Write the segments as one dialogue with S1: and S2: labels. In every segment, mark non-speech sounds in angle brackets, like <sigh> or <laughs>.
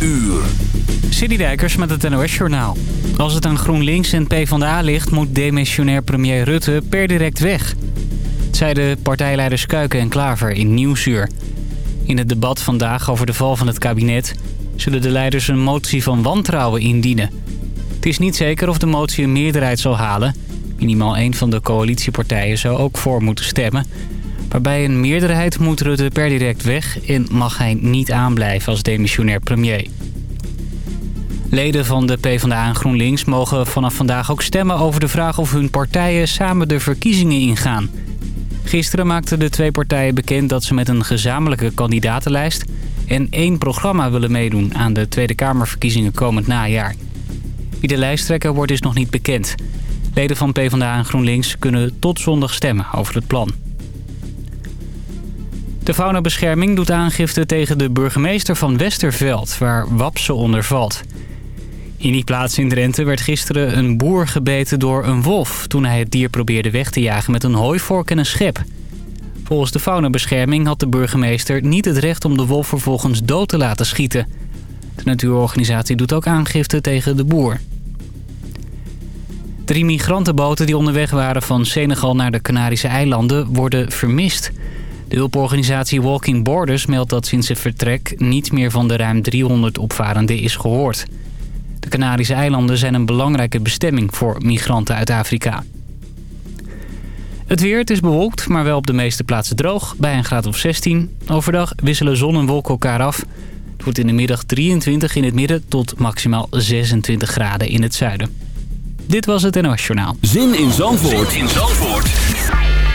S1: uur.
S2: Met het NOS Journaal. Als het aan GroenLinks en PvdA ligt, moet demissionair premier Rutte per direct weg. Zeiden partijleiders Kuiken en Klaver in Nieuwsuur. In het debat vandaag over de val van het kabinet... zullen de leiders een motie van wantrouwen indienen. Het is niet zeker of de motie een meerderheid zal halen. Minimaal één van de coalitiepartijen zou ook voor moeten stemmen... Waarbij een meerderheid moet Rutte per direct weg en mag hij niet aanblijven als demissionair premier. Leden van de PvdA en GroenLinks mogen vanaf vandaag ook stemmen over de vraag of hun partijen samen de verkiezingen ingaan. Gisteren maakten de twee partijen bekend dat ze met een gezamenlijke kandidatenlijst en één programma willen meedoen aan de Tweede Kamerverkiezingen komend najaar. Wie de lijsttrekker wordt is nog niet bekend. Leden van PvdA en GroenLinks kunnen tot zondag stemmen over het plan. De faunabescherming doet aangifte tegen de burgemeester van Westerveld, waar Wapse onder valt. In die plaats in Drenthe werd gisteren een boer gebeten door een wolf... toen hij het dier probeerde weg te jagen met een hooivork en een schep. Volgens de faunabescherming had de burgemeester niet het recht om de wolf vervolgens dood te laten schieten. De natuurorganisatie doet ook aangifte tegen de boer. Drie migrantenboten die onderweg waren van Senegal naar de Canarische eilanden worden vermist... De hulporganisatie Walking Borders meldt dat sinds het vertrek niet meer van de ruim 300 opvarenden is gehoord. De Canarische eilanden zijn een belangrijke bestemming voor migranten uit Afrika. Het weer, het is bewolkt, maar wel op de meeste plaatsen droog, bij een graad of 16. Overdag wisselen zon en wolken elkaar af. Het wordt in de middag 23 in het midden tot maximaal 26 graden in het zuiden. Dit was het NOS Journaal.
S1: Zin in Zandvoort, zin in Zandvoort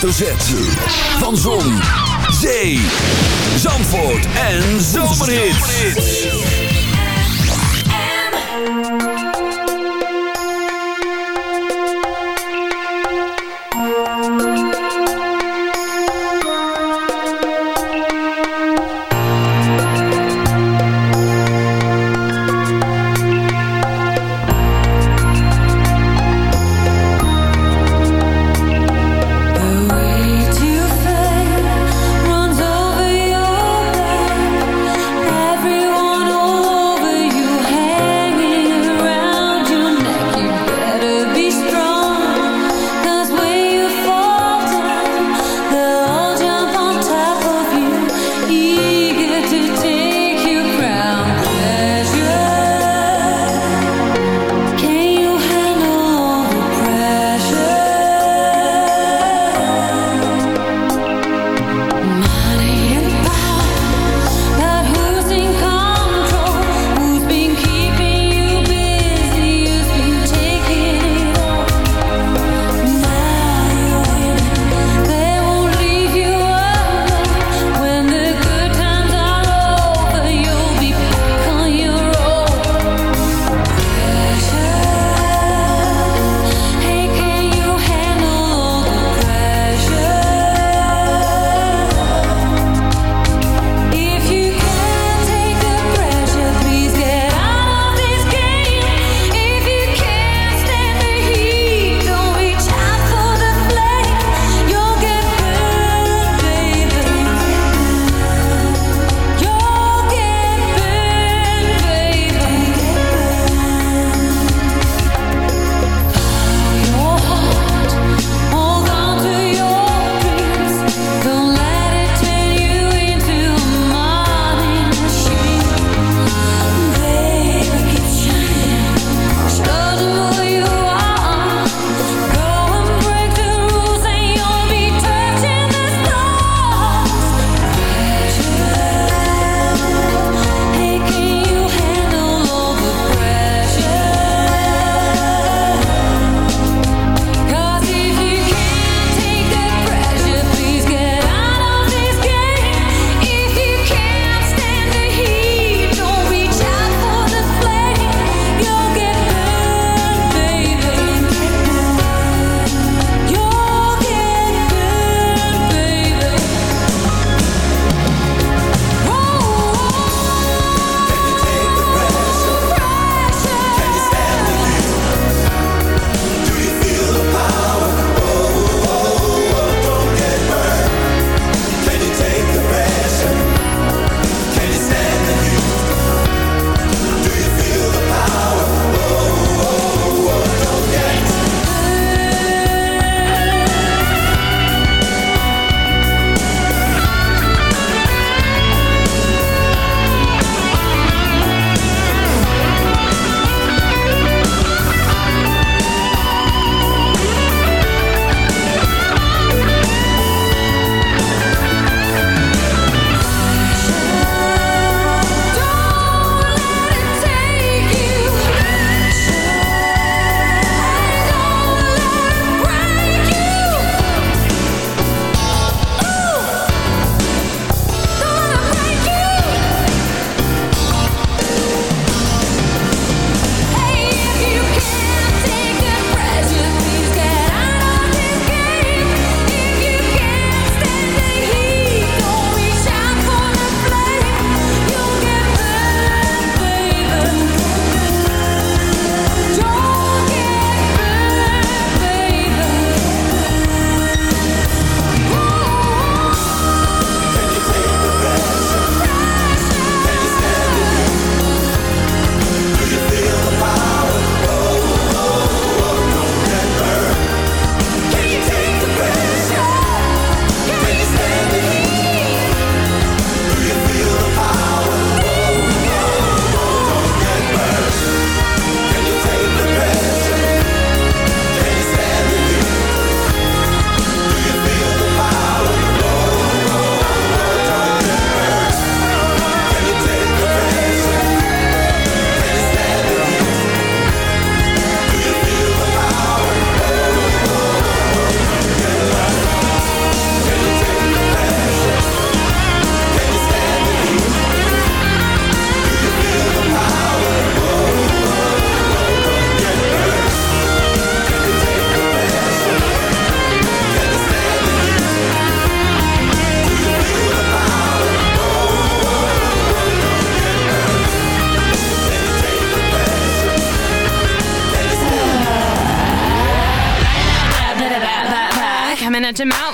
S3: Hoofdletter Z.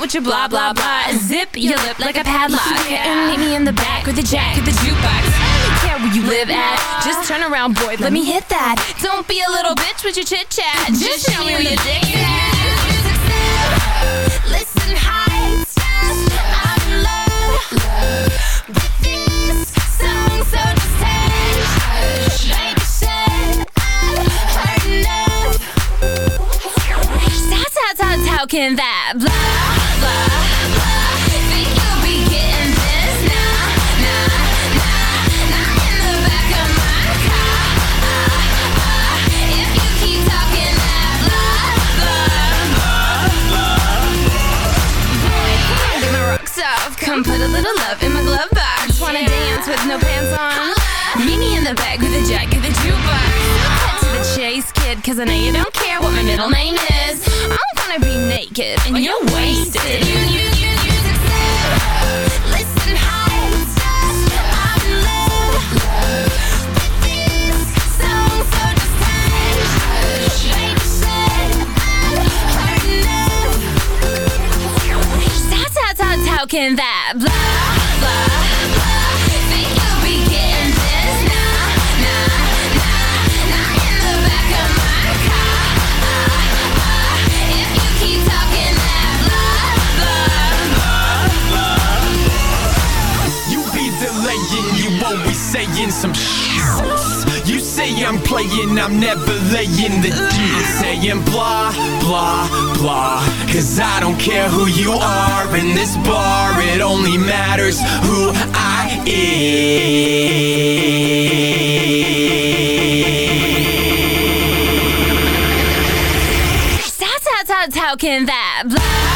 S4: with your blah blah blah. Zip your lip like a padlock. <laughs> And meet me in the back with the jack of the jukebox. I don't care where you live at. Just turn around, boy, let me hit that. Don't be a little bitch with your chit chat. Just show me where your dick is at. Listen, high. I'm in love with this song, so just hush. Baby said I've heard enough. How, how, how, how can that blah, no pants on. Meet me in the back with a jack of the jukebox. Cut to the chase, kid Cause I know you don't care what my middle name is. I'm gonna be naked and you're wasted. You, you, you, you high I'm in How, how, how, how can that blah, blah, blah
S5: saying some shit. You say I'm playing, I'm never laying the deal. Saying blah, blah, blah. Cause I don't care who you are in this bar, it only matters who I am.
S4: How, how, how, how can that blah,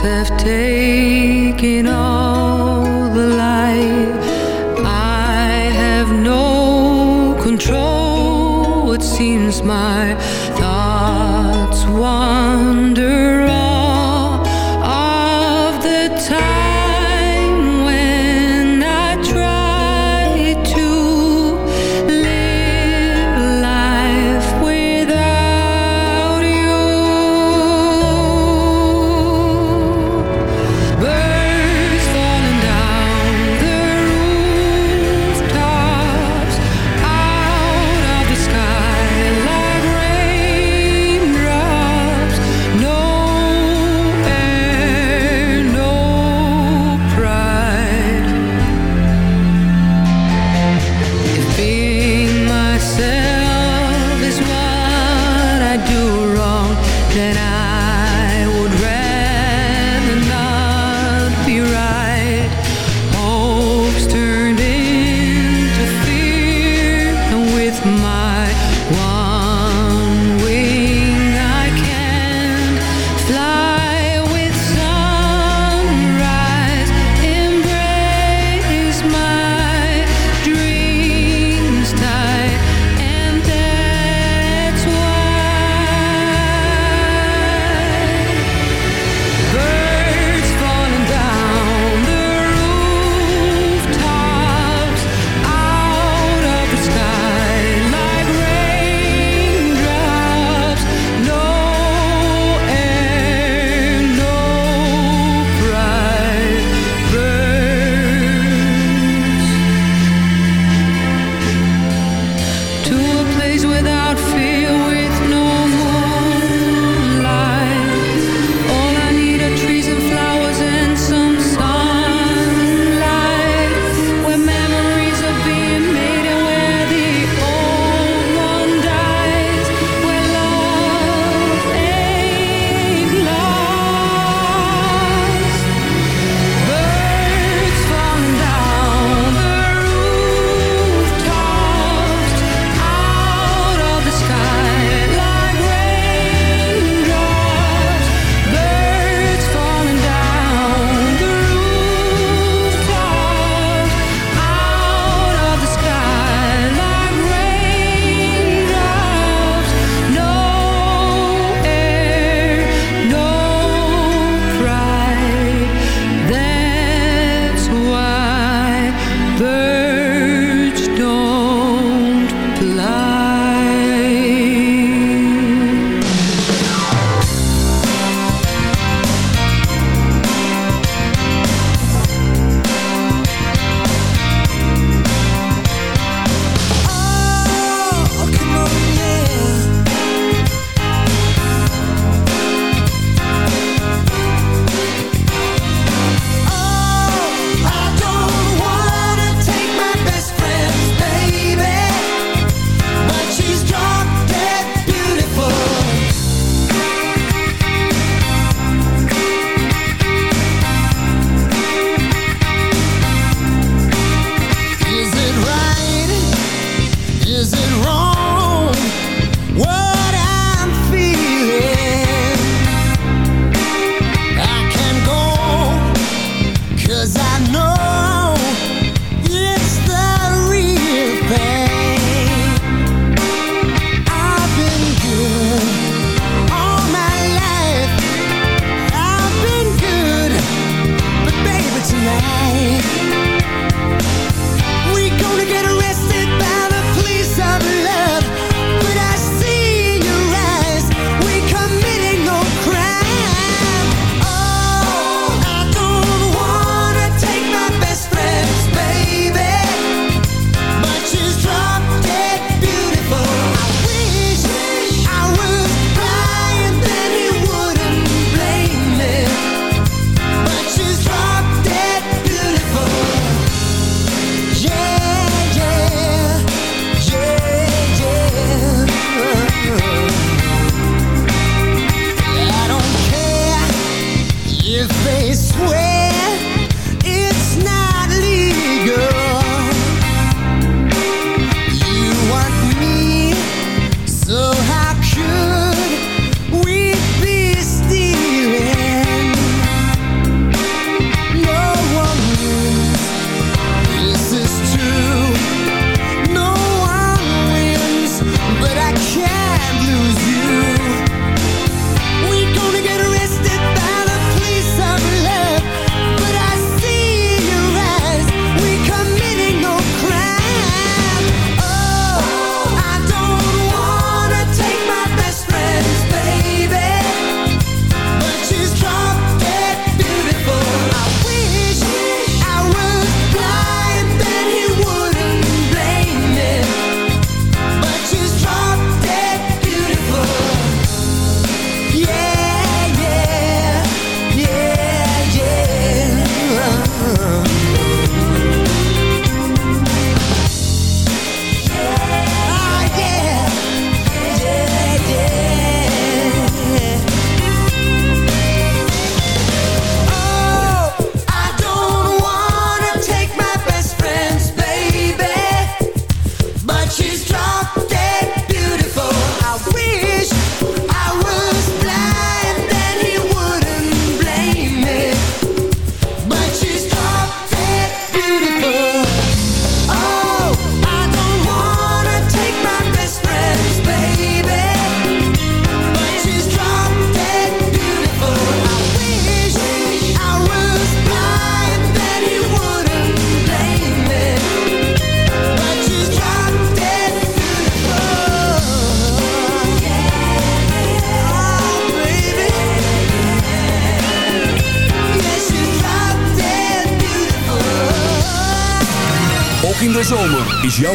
S6: have taken all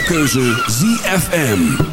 S1: jouw ZFM.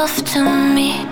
S7: yourself to me.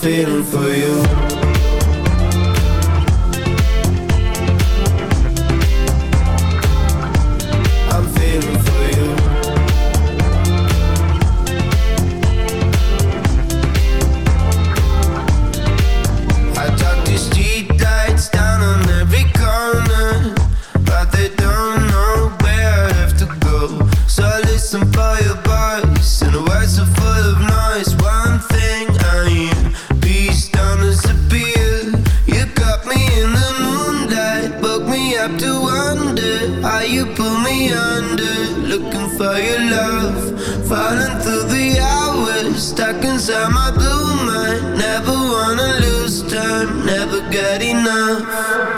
S8: Feeling for you. Time, never get enough.